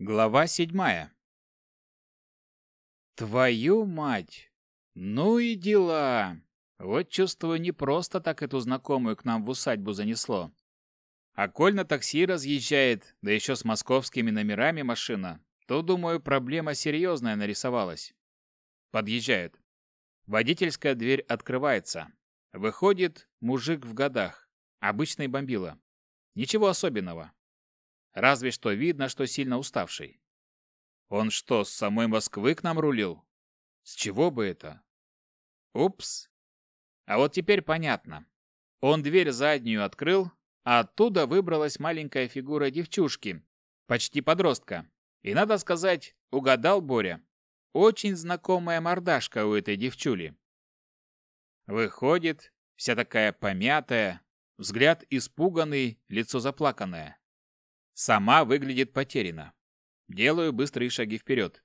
Глава седьмая. Твою мать! Ну и дела! Вот чувствую, не просто так эту знакомую к нам в усадьбу занесло. А коль на такси разъезжает, да еще с московскими номерами машина, то, думаю, проблема серьезная нарисовалась. Подъезжают. Водительская дверь открывается. Выходит мужик в годах. Обычный бомбила. Ничего особенного. Разве что видно, что сильно уставший. Он что, с самой Москвы к нам рулил? С чего бы это? Упс. А вот теперь понятно. Он дверь заднюю открыл, а оттуда выбралась маленькая фигура девчушки, почти подростка. И надо сказать, угадал Боря. Очень знакомая мордашка у этой девчули. Выходит, вся такая помятая, взгляд испуганный, лицо заплаканное. Сама выглядит потеряна. Делаю быстрые шаги вперед.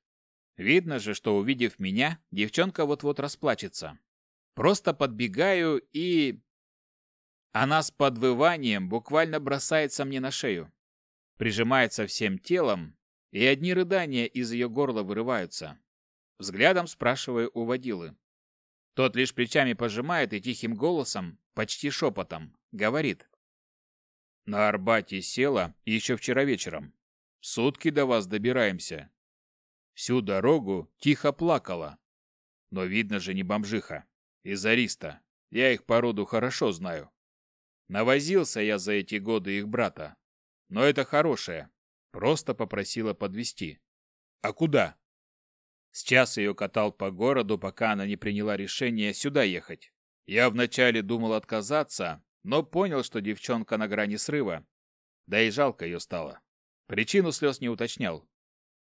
Видно же, что увидев меня, девчонка вот-вот расплачется. Просто подбегаю и... Она с подвыванием буквально бросается мне на шею. Прижимается всем телом, и одни рыдания из ее горла вырываются. Взглядом спрашиваю у водилы. Тот лишь плечами пожимает и тихим голосом, почти шепотом, говорит. На Арбате села еще вчера вечером. Сутки до вас добираемся. Всю дорогу тихо плакала. Но видно же не бомжиха. Из Ариста. Я их породу хорошо знаю. Навозился я за эти годы их брата. Но это хорошее. Просто попросила подвести. А куда? Сейчас ее катал по городу, пока она не приняла решение сюда ехать. Я вначале думал отказаться, но понял, что девчонка на грани срыва. Да и жалко ее стало. Причину слез не уточнял.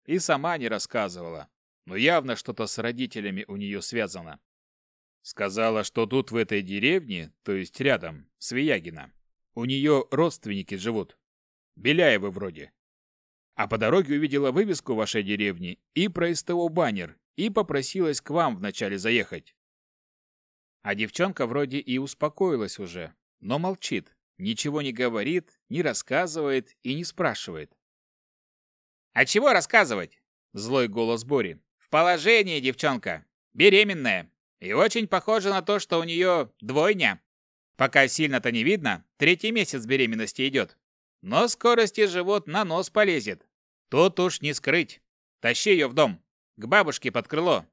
И сама не рассказывала, но явно что-то с родителями у нее связано. Сказала, что тут в этой деревне, то есть рядом, Свиягина, у нее родственники живут. Беляевы вроде. А по дороге увидела вывеску вашей деревни и про СТО баннер, и попросилась к вам вначале заехать. А девчонка вроде и успокоилась уже, но молчит, ничего не говорит, не рассказывает и не спрашивает. «А чего рассказывать?» – злой голос Бори. «В положении, девчонка. Беременная. И очень похоже на то, что у нее двойня. Пока сильно-то не видно, третий месяц беременности идет. Но скорости живот на нос полезет. Тут уж не скрыть. Тащи ее в дом. К бабушке под крыло.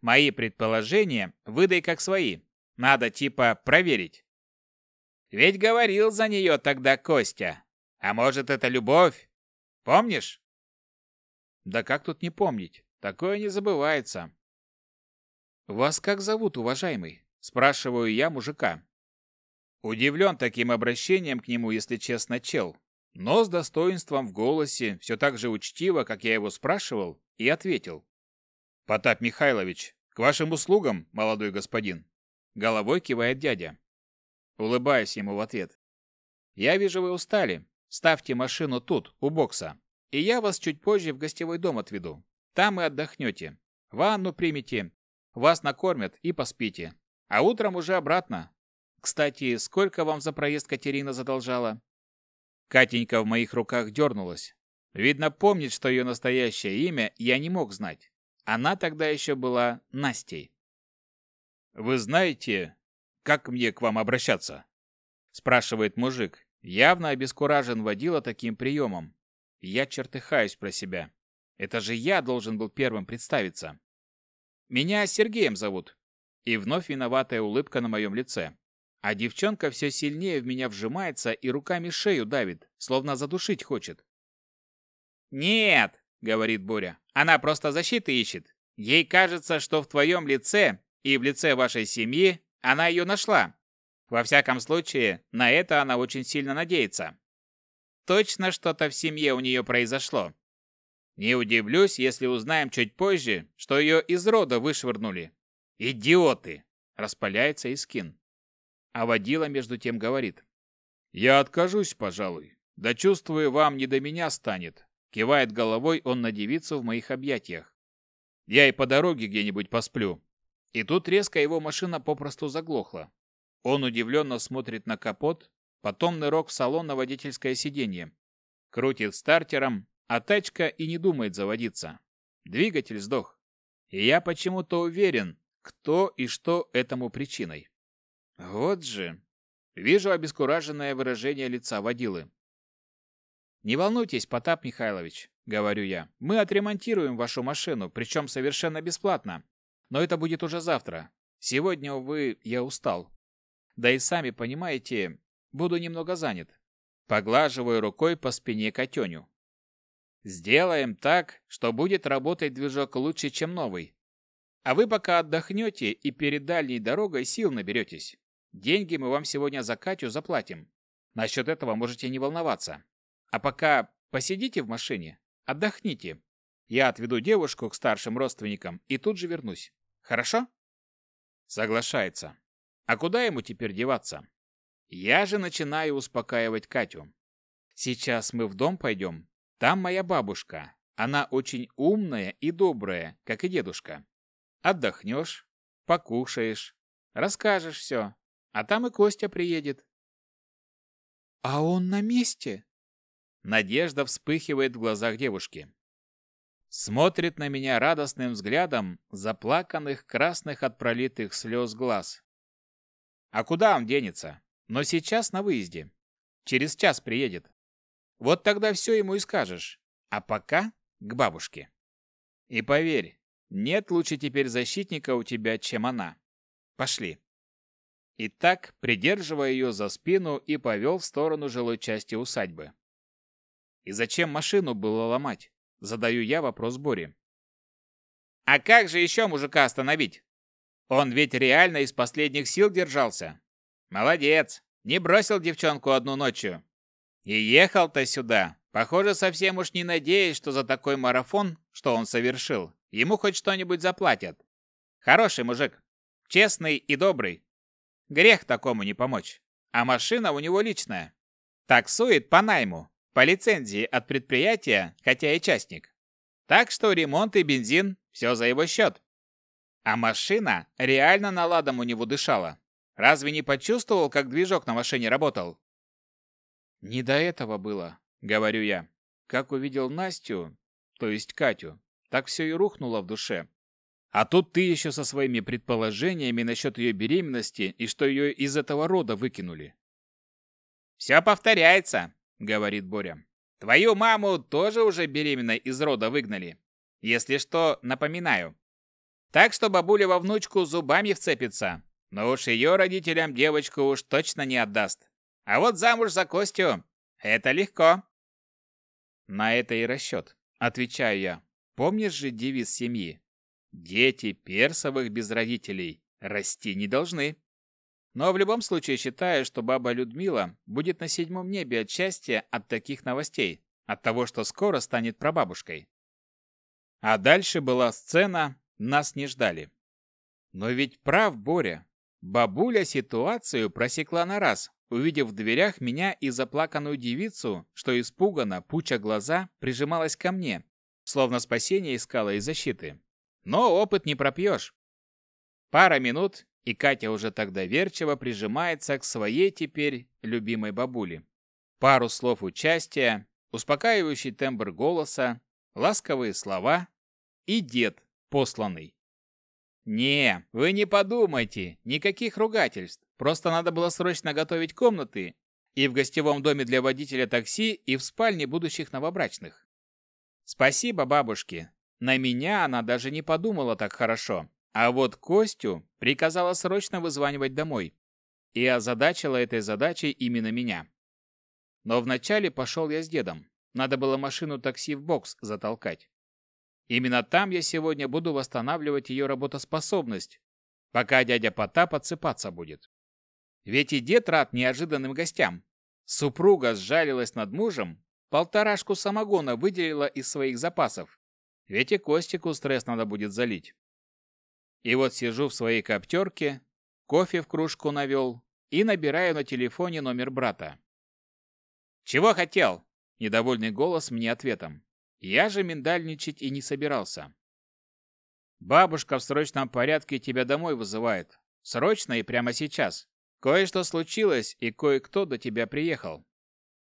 Мои предположения выдай как свои. Надо типа проверить. Ведь говорил за нее тогда Костя. А может, это любовь? Помнишь? Да как тут не помнить? Такое не забывается. Вас как зовут, уважаемый? Спрашиваю я мужика. Удивлен таким обращением к нему, если честно, чел. Но с достоинством в голосе, все так же учтиво, как я его спрашивал, и ответил. Потап Михайлович, к вашим услугам, молодой господин. Головой кивает дядя. Улыбаясь ему в ответ. «Я вижу, вы устали. Ставьте машину тут, у бокса. И я вас чуть позже в гостевой дом отведу. Там и отдохнете. Ванну примите. Вас накормят и поспите. А утром уже обратно. Кстати, сколько вам за проезд Катерина задолжала?» Катенька в моих руках дернулась. Видно, помнит, что ее настоящее имя я не мог знать. Она тогда еще была Настей. «Вы знаете, как мне к вам обращаться?» Спрашивает мужик, явно обескуражен водила таким приемом. Я чертыхаюсь про себя. Это же я должен был первым представиться. «Меня Сергеем зовут». И вновь виноватая улыбка на моем лице. А девчонка все сильнее в меня вжимается и руками шею давит, словно задушить хочет. «Нет!» — говорит Боря. «Она просто защиты ищет. Ей кажется, что в твоем лице и в лице вашей семьи она ее нашла. Во всяком случае, на это она очень сильно надеется. Точно что-то в семье у нее произошло. Не удивлюсь, если узнаем чуть позже, что ее из рода вышвырнули. Идиоты! Распаляется Искин. А водила между тем говорит. Я откажусь, пожалуй. Да чувствую, вам не до меня станет. Кивает головой он на девицу в моих объятиях. Я и по дороге где-нибудь посплю. И тут резко его машина попросту заглохла. Он удивленно смотрит на капот, потом нырок в салон на водительское сиденье. Крутит стартером, а тачка и не думает заводиться. Двигатель сдох. И я почему-то уверен, кто и что этому причиной. Вот же. Вижу обескураженное выражение лица водилы. «Не волнуйтесь, Потап Михайлович», — говорю я. «Мы отремонтируем вашу машину, причем совершенно бесплатно. Но это будет уже завтра. Сегодня, увы, я устал. Да и сами понимаете, буду немного занят. Поглаживаю рукой по спине котеню. Сделаем так, что будет работать движок лучше, чем новый. А вы пока отдохнете и перед дальней дорогой сил наберетесь. Деньги мы вам сегодня за Катю заплатим. Насчет этого можете не волноваться. А пока посидите в машине, отдохните. Я отведу девушку к старшим родственникам и тут же вернусь. Хорошо? Соглашается. А куда ему теперь деваться? Я же начинаю успокаивать Катю. Сейчас мы в дом пойдем. Там моя бабушка. Она очень умная и добрая, как и дедушка. Отдохнешь, покушаешь, расскажешь все. А там и Костя приедет. А он на месте? Надежда вспыхивает в глазах девушки смотрит на меня радостным взглядом заплаканных красных от пролитых слез глаз. А куда он денется? Но сейчас на выезде. Через час приедет. Вот тогда все ему и скажешь. А пока к бабушке. И поверь, нет лучше теперь защитника у тебя, чем она. Пошли. И так, придерживая ее за спину, и повел в сторону жилой части усадьбы. И зачем машину было ломать? Задаю я вопрос Бори. А как же еще мужика остановить? Он ведь реально из последних сил держался. Молодец, не бросил девчонку одну ночью. И ехал-то сюда. Похоже, совсем уж не надеясь, что за такой марафон, что он совершил, ему хоть что-нибудь заплатят. Хороший мужик, честный и добрый. Грех такому не помочь. А машина у него личная. Таксует по найму по лицензии от предприятия, хотя и частник. Так что ремонт и бензин – все за его счет. А машина реально наладом у него дышала. Разве не почувствовал, как движок на машине работал? «Не до этого было», — говорю я. Как увидел Настю, то есть Катю, так все и рухнуло в душе. А тут ты еще со своими предположениями насчет ее беременности и что ее из этого рода выкинули. «Все повторяется», говорит Боря. Твою маму тоже уже беременной из рода выгнали. Если что, напоминаю. Так что бабуля во внучку зубами вцепится. Но уж ее родителям девочку уж точно не отдаст. А вот замуж за Костю – это легко. На это и расчет, отвечаю я. Помнишь же девиз семьи? Дети персовых без родителей расти не должны. Но в любом случае считаю, что баба Людмила будет на седьмом небе от счастья от таких новостей, от того, что скоро станет прабабушкой. А дальше была сцена «Нас не ждали». Но ведь прав Боря. Бабуля ситуацию просекла на раз, увидев в дверях меня и заплаканную девицу, что испуганно, пуча глаза, прижималась ко мне, словно спасение искала и защиты. Но опыт не пропьешь. Пара минут, и Катя уже тогда доверчиво прижимается к своей теперь любимой бабуле. Пару слов участия, успокаивающий тембр голоса, ласковые слова и дед посланный. «Не, вы не подумайте, никаких ругательств. Просто надо было срочно готовить комнаты и в гостевом доме для водителя такси, и в спальне будущих новобрачных». «Спасибо бабушке. На меня она даже не подумала так хорошо. А вот Костю приказала срочно вызванивать домой и озадачила этой задачей именно меня. Но вначале пошел я с дедом. Надо было машину такси в бокс затолкать. Именно там я сегодня буду восстанавливать ее работоспособность, пока дядя Потап отсыпаться будет. Ведь и дед рад неожиданным гостям. Супруга сжалилась над мужем, полторашку самогона выделила из своих запасов. Ведь и Костику стресс надо будет залить. И вот сижу в своей коптерке, кофе в кружку навел и набираю на телефоне номер брата. «Чего хотел?» – недовольный голос мне ответом. Я же миндальничать и не собирался. «Бабушка в срочном порядке тебя домой вызывает. Срочно и прямо сейчас. Кое-что случилось, и кое-кто до тебя приехал.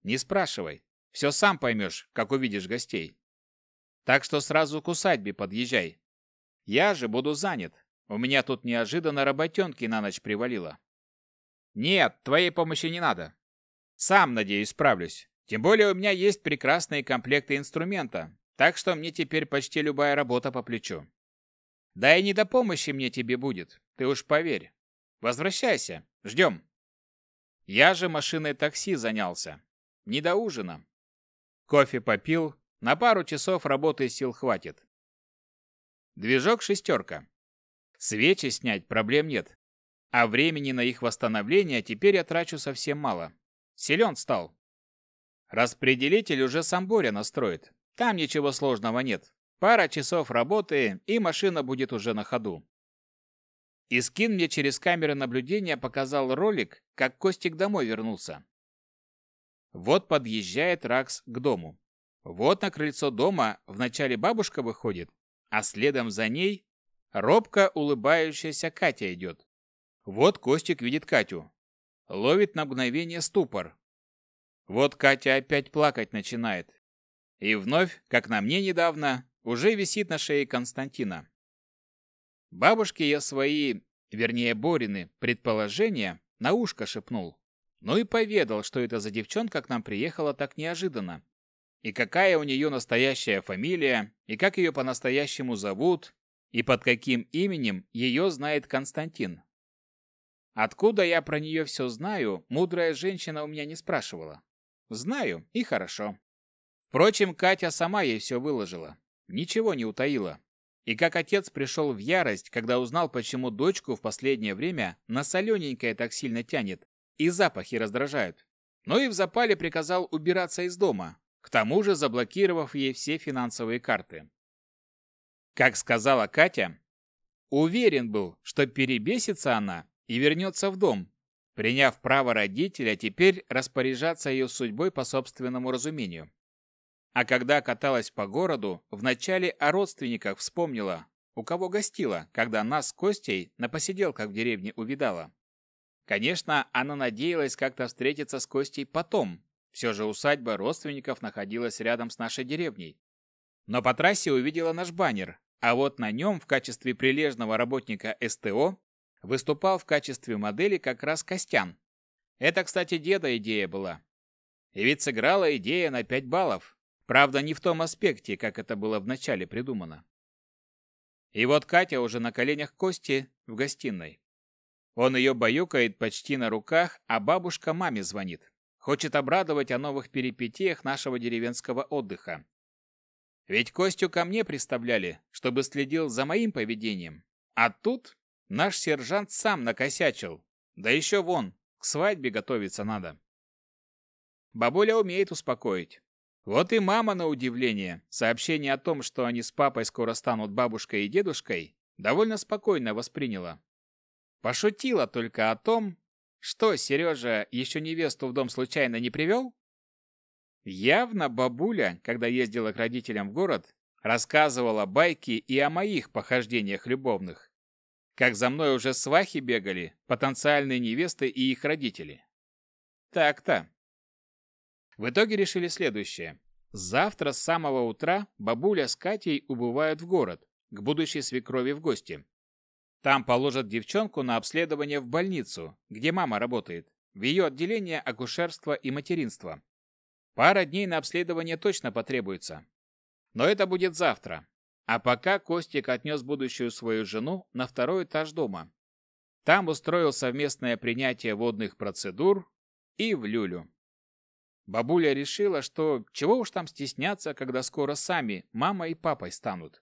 Не спрашивай. Все сам поймешь, как увидишь гостей. Так что сразу к усадьбе подъезжай. Я же буду занят. У меня тут неожиданно работенки на ночь привалило. Нет, твоей помощи не надо. Сам, надеюсь, справлюсь. Тем более у меня есть прекрасные комплекты инструмента, так что мне теперь почти любая работа по плечу. Да и не до помощи мне тебе будет, ты уж поверь. Возвращайся, ждем. Я же машиной такси занялся. Не до ужина. Кофе попил, на пару часов работы сил хватит. Движок шестерка. Свечи снять проблем нет. А времени на их восстановление теперь я трачу совсем мало. Силен стал. Распределитель уже сам Боря настроит. Там ничего сложного нет. Пара часов работы, и машина будет уже на ходу. Искин мне через камеры наблюдения показал ролик, как Костик домой вернулся. Вот подъезжает Ракс к дому. Вот на крыльцо дома вначале бабушка выходит, а следом за ней робко улыбающаяся Катя идет. Вот Костик видит Катю. Ловит на мгновение ступор. Вот Катя опять плакать начинает. И вновь, как на мне недавно, уже висит на шее Константина. Бабушке я свои, вернее Борины, предположения на ушко шепнул. Ну и поведал, что это за девчонка к нам приехала так неожиданно и какая у нее настоящая фамилия, и как ее по-настоящему зовут, и под каким именем ее знает Константин. Откуда я про нее все знаю, мудрая женщина у меня не спрашивала. Знаю, и хорошо. Впрочем, Катя сама ей все выложила. Ничего не утаила. И как отец пришел в ярость, когда узнал, почему дочку в последнее время на солененькое так сильно тянет, и запахи раздражают. Но и в запале приказал убираться из дома, к тому же заблокировав ей все финансовые карты. Как сказала Катя, уверен был, что перебесится она и вернется в дом, приняв право родителя теперь распоряжаться ее судьбой по собственному разумению. А когда каталась по городу, вначале о родственниках вспомнила, у кого гостила, когда нас с Костей на посиделках в деревне увидала. Конечно, она надеялась как-то встретиться с Костей потом, все же усадьба родственников находилась рядом с нашей деревней. Но по трассе увидела наш баннер, а вот на нем в качестве прилежного работника СТО выступал в качестве модели как раз Костян. Это, кстати, деда идея была. И ведь сыграла идея на 5 баллов. Правда, не в том аспекте, как это было вначале придумано. И вот Катя уже на коленях Кости в гостиной. Он ее баюкает почти на руках, а бабушка маме звонит. Хочет обрадовать о новых перипетиях нашего деревенского отдыха. Ведь Костю ко мне представляли, чтобы следил за моим поведением. А тут наш сержант сам накосячил. Да еще вон, к свадьбе готовиться надо. Бабуля умеет успокоить. Вот и мама, на удивление, сообщение о том, что они с папой скоро станут бабушкой и дедушкой, довольно спокойно восприняла. Пошутила только о том, что, Сережа еще невесту в дом случайно не привел? Явно бабуля, когда ездила к родителям в город, рассказывала байки и о моих похождениях любовных. Как за мной уже свахи бегали, потенциальные невесты и их родители. Так-то. В итоге решили следующее. Завтра с самого утра бабуля с Катей убывают в город, к будущей свекрови в гости. Там положат девчонку на обследование в больницу, где мама работает, в ее отделение акушерства и материнства. Пара дней на обследование точно потребуется. Но это будет завтра. А пока Костик отнес будущую свою жену на второй этаж дома. Там устроил совместное принятие водных процедур и в люлю. Бабуля решила, что чего уж там стесняться, когда скоро сами мама и папой станут.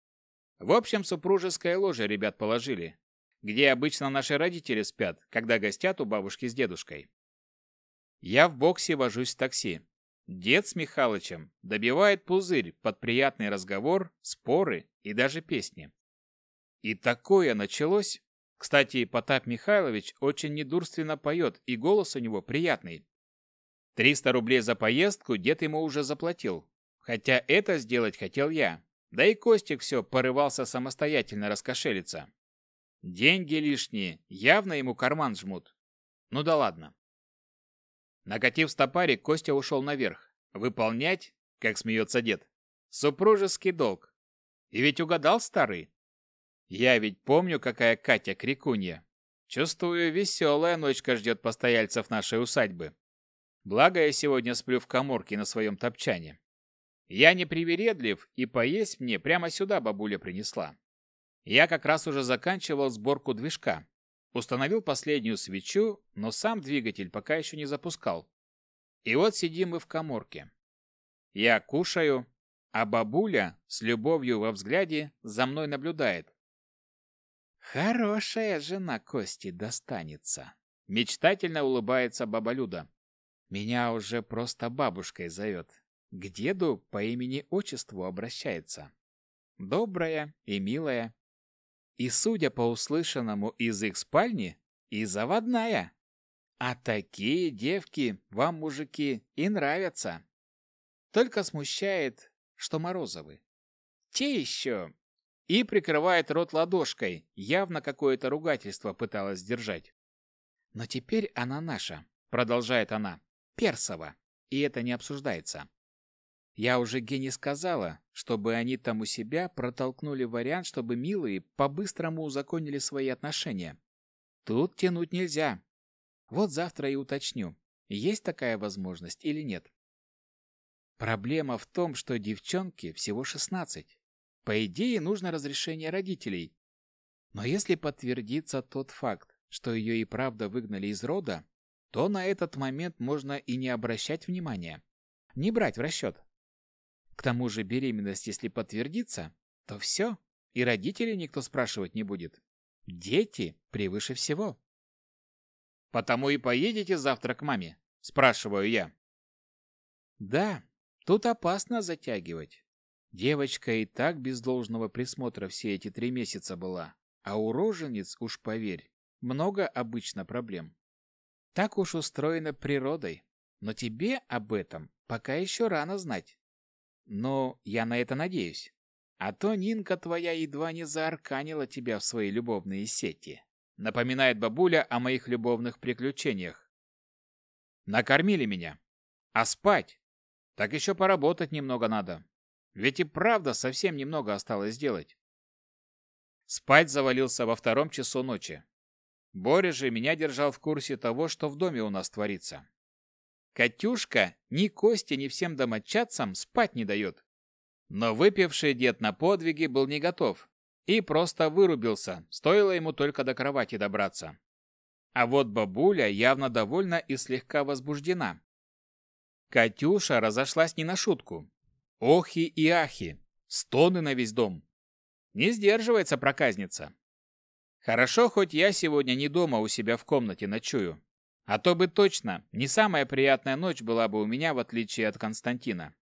В общем, супружеское ложе ребят положили, где обычно наши родители спят, когда гостят у бабушки с дедушкой. Я в боксе вожусь в такси. Дед с Михалычем добивает пузырь под приятный разговор, споры и даже песни. И такое началось. Кстати, Потап Михайлович очень недурственно поет, и голос у него приятный. 300 рублей за поездку дед ему уже заплатил. Хотя это сделать хотел я. Да и Костик все порывался самостоятельно раскошелиться. Деньги лишние, явно ему карман жмут. Ну да ладно. Накатив стопарик, Костя ушел наверх. Выполнять, как смеется дед, супружеский долг. И ведь угадал старый. Я ведь помню, какая Катя крикунья. Чувствую, веселая ночка ждет постояльцев нашей усадьбы. Благо, я сегодня сплю в коморке на своем топчане. Я не привередлив, и поесть мне прямо сюда бабуля принесла. Я как раз уже заканчивал сборку движка. Установил последнюю свечу, но сам двигатель пока еще не запускал. И вот сидим мы в коморке. Я кушаю, а бабуля с любовью во взгляде за мной наблюдает. «Хорошая жена Кости достанется», — мечтательно улыбается баба Люда. «Меня уже просто бабушкой зовет. К деду по имени-отчеству обращается. Добрая и милая, и, судя по услышанному из их спальни, и заводная. А такие девки вам, мужики, и нравятся. Только смущает, что Морозовы. Те еще. И прикрывает рот ладошкой, явно какое-то ругательство пыталась держать. Но теперь она наша, продолжает она, Персова, и это не обсуждается. Я уже Гене сказала, чтобы они там у себя протолкнули вариант, чтобы милые по-быстрому узаконили свои отношения. Тут тянуть нельзя. Вот завтра и уточню, есть такая возможность или нет. Проблема в том, что девчонке всего 16. По идее, нужно разрешение родителей. Но если подтвердится тот факт, что ее и правда выгнали из рода, то на этот момент можно и не обращать внимания. Не брать в расчет. К тому же беременность, если подтвердится, то все, и родителей никто спрашивать не будет. Дети превыше всего. «Потому и поедете завтра к маме?» – спрашиваю я. «Да, тут опасно затягивать. Девочка и так без должного присмотра все эти три месяца была, а у рожениц, уж поверь, много обычно проблем. Так уж устроено природой, но тебе об этом пока еще рано знать. Но я на это надеюсь. А то Нинка твоя едва не заарканила тебя в свои любовные сети. Напоминает бабуля о моих любовных приключениях. Накормили меня. А спать? Так еще поработать немного надо. Ведь и правда совсем немного осталось сделать. Спать завалился во втором часу ночи. Боря же меня держал в курсе того, что в доме у нас творится. Катюшка ни Костя, ни всем домочадцам спать не дает. Но выпивший дед на подвиги был не готов и просто вырубился, стоило ему только до кровати добраться. А вот бабуля явно довольна и слегка возбуждена. Катюша разошлась не на шутку. Охи и ахи, стоны на весь дом. Не сдерживается проказница. Хорошо, хоть я сегодня не дома у себя в комнате ночую. А то бы точно не самая приятная ночь была бы у меня, в отличие от Константина.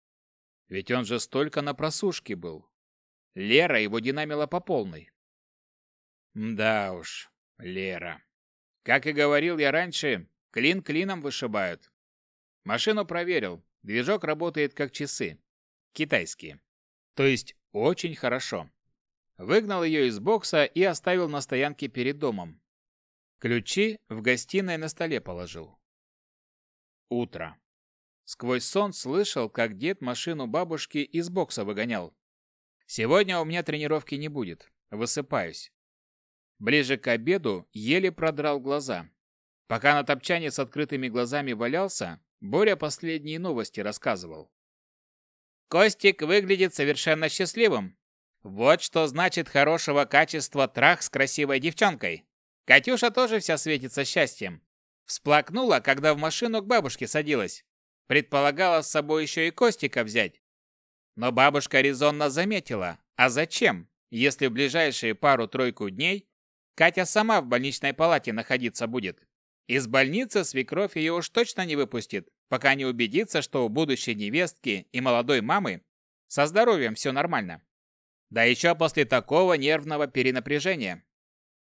Ведь он же столько на просушке был. Лера его динамила по полной. Да уж, Лера. Как и говорил я раньше, клин клином вышибают. Машину проверил. Движок работает как часы. Китайские. То есть очень хорошо. Выгнал ее из бокса и оставил на стоянке перед домом. Ключи в гостиной на столе положил. Утро. Сквозь сон слышал, как дед машину бабушки из бокса выгонял. Сегодня у меня тренировки не будет. Высыпаюсь. Ближе к обеду еле продрал глаза. Пока на топчане с открытыми глазами валялся, Боря последние новости рассказывал. Костик выглядит совершенно счастливым. Вот что значит хорошего качества трах с красивой девчонкой. Катюша тоже вся светится счастьем. Всплакнула, когда в машину к бабушке садилась. Предполагала с собой еще и Костика взять. Но бабушка резонно заметила, а зачем, если в ближайшие пару-тройку дней Катя сама в больничной палате находиться будет. Из больницы свекровь ее уж точно не выпустит, пока не убедится, что у будущей невестки и молодой мамы со здоровьем все нормально. Да еще после такого нервного перенапряжения.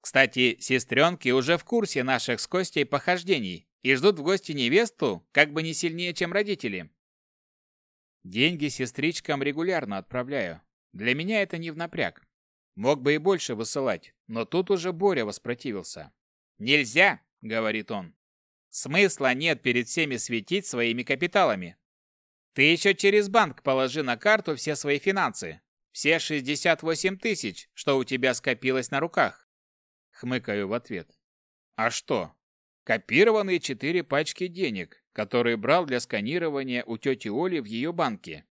Кстати, сестренки уже в курсе наших с Костей похождений и ждут в гости невесту как бы не сильнее, чем родители. Деньги сестричкам регулярно отправляю. Для меня это не в напряг. Мог бы и больше высылать, но тут уже Боря воспротивился. «Нельзя!» — говорит он. «Смысла нет перед всеми светить своими капиталами. Ты еще через банк положи на карту все свои финансы, все 68 тысяч, что у тебя скопилось на руках хмыкаю в ответ. А что? Копированные четыре пачки денег, которые брал для сканирования у тети Оли в ее банке.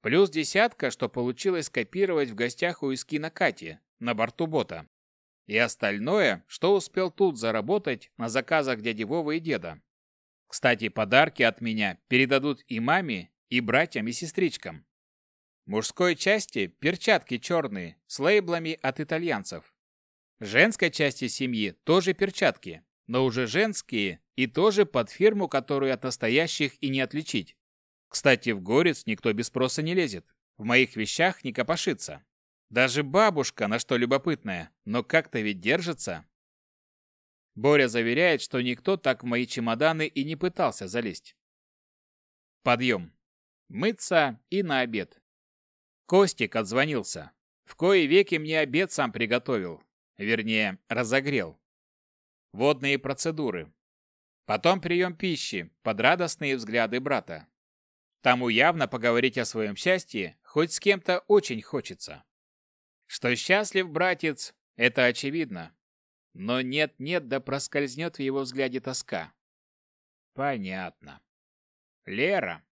Плюс десятка, что получилось скопировать в гостях у Искина Кати на борту бота. И остальное, что успел тут заработать на заказах дяди Вовы и деда. Кстати, подарки от меня передадут и маме, и братьям, и сестричкам. Мужской части перчатки черные, с лейблами от итальянцев. Женской части семьи тоже перчатки, но уже женские и тоже под фирму, которую от настоящих и не отличить. Кстати, в горец никто без спроса не лезет. В моих вещах не копошится. Даже бабушка, на что любопытная, но как-то ведь держится. Боря заверяет, что никто так в мои чемоданы и не пытался залезть. Подъем. Мыться и на обед. Костик отзвонился. В кое веки мне обед сам приготовил, вернее, разогрел. Водные процедуры. Потом прием пищи под радостные взгляды брата. Тому явно поговорить о своем счастье хоть с кем-то очень хочется. Что счастлив братец, это очевидно. Но нет-нет, да проскользнет в его взгляде тоска. Понятно. Лера,